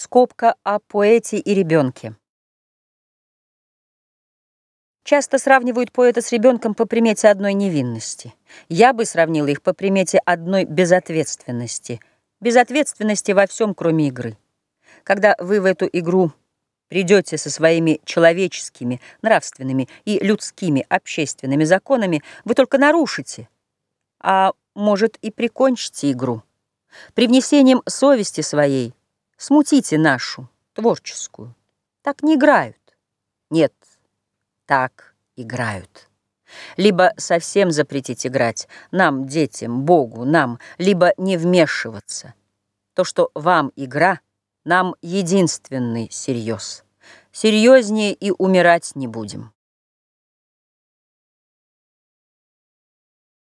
Скобка о поэте и ребенке. Часто сравнивают поэта с ребенком по примете одной невинности. Я бы сравнила их по примете одной безответственности. Безответственности во всем, кроме игры. Когда вы в эту игру придете со своими человеческими, нравственными и людскими общественными законами, вы только нарушите, а может и прикончите игру. Привнесением совести своей смутите нашу, творческую. Так не играют. Нет, так играют. Либо совсем запретить играть, нам, детям, Богу, нам, либо не вмешиваться. То, что вам игра, нам единственный серьез. Серьезнее и умирать не будем.